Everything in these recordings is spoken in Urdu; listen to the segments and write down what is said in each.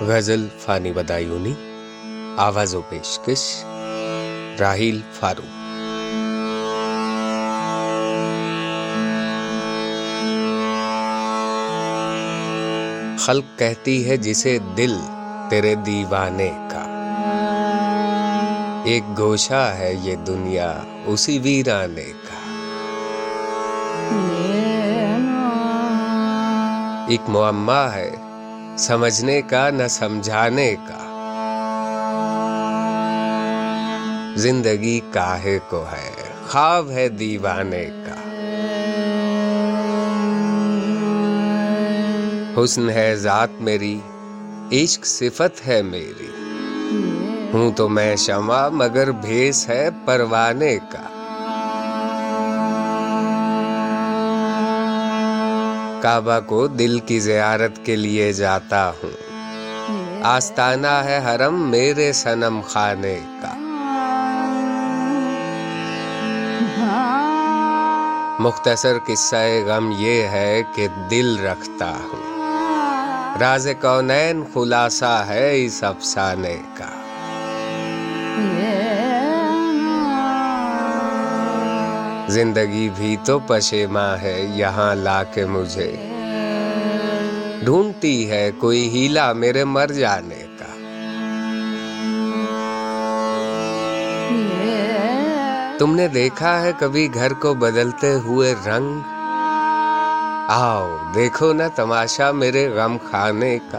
غزل فانی بدایونی آواز و پیشکش راہیل فاروق۔ خلق کہتی ہے جسے دل تیرے دیوانے کا۔ ایک گوشہ ہے یہ دنیا اسی ویرانے کا۔ ایک معمہ ہے سمجھنے کا نہ سمجھانے کا۔ زندگی کاہے کو ہے، خواب ہے دیوانے کا۔ حسن ہے ذات میری، عشق صفت ہے میری۔ ہوں تو میں شمع، مگر بھیس ہے پروانے کا۔ کعبہ کو دل کی زیارت کے لیے جاتا ہوں۔ آستانہ ہے حرم میرے سنم خانے کا۔ مختصر قصہ غم یہ ہے کہ دل رکھتا ہوں۔ راز کونین خلاصہ ہے اس افسانے کا۔ زندگی بھی تو پشیماں ہے، یہاں لا کے مجھے۔ ڈھونڈتی ہے کوئی ہیلا میرے مر جانے کا۔ تم نے دیکھا ہے کبھی گھر کو بدلتے ہوئے رنگ؟ آؤ، دیکھو نا تماشا میرے غم کھانے کا۔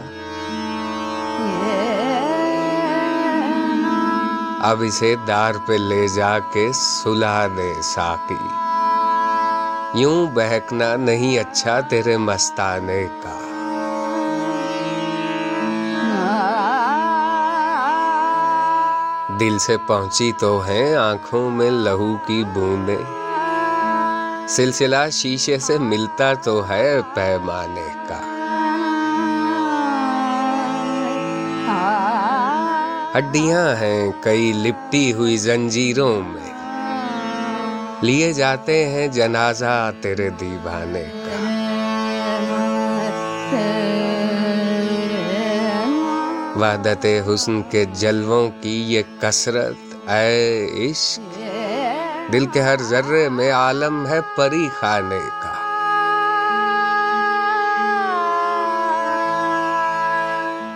اب اسے دار پہ لے جا کے سلا دے ساقی۔ یوں بہکنا نہیں اچھا تیرے مستانے کا۔ دل سے پہنچی تو ہیں آنکھوں میں لہو کی بوندے سلسلہ شیشے سے ملتا تو ہے پیمانے کا۔ ہڈیاں ہیں، کئی لپٹی ہوئی زنجیروں میں۔ لیے جاتے ہیں جنازہ تیرے دیوانے کا۔ وحدت حسن کے جلووں کی یہ کسرت اے عشق۔ دل کے ہر ذرے میں عالم ہے پری خانے کا۔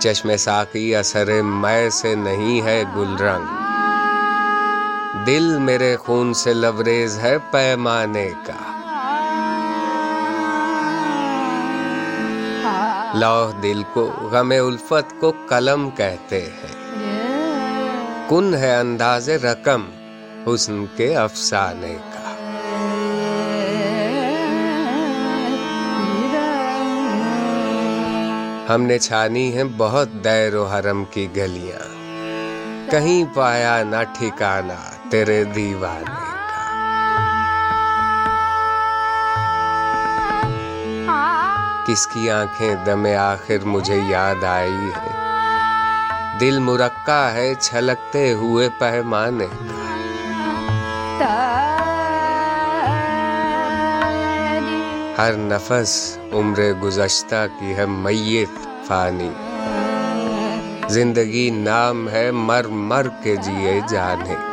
چشم ساقی اثر میں سے نہیں ہے گل رنگ۔ دل میرے خون سے لبریز ہے پیمانے کا۔ لوہ دل کو غم الفت کو قلم کہتے ہیں۔ کن ہے انداز رقم حسن کے افسانے ہم نے چھانی ہیں بہت دیر و حرم کی گلیاں۔ کہیں پایا نہ ٹھکانا تیرے دیوانے کا۔ کس کی آنکھیں دم آخر مجھے یاد آئی ہے دل مرکا ہے چھلکتے ہوئے پیمانے کا۔ ہر نفس عمر گزشتہ کی ہے میت فانی۔ زندگی نام ہے مر مر کے جیے جانے۔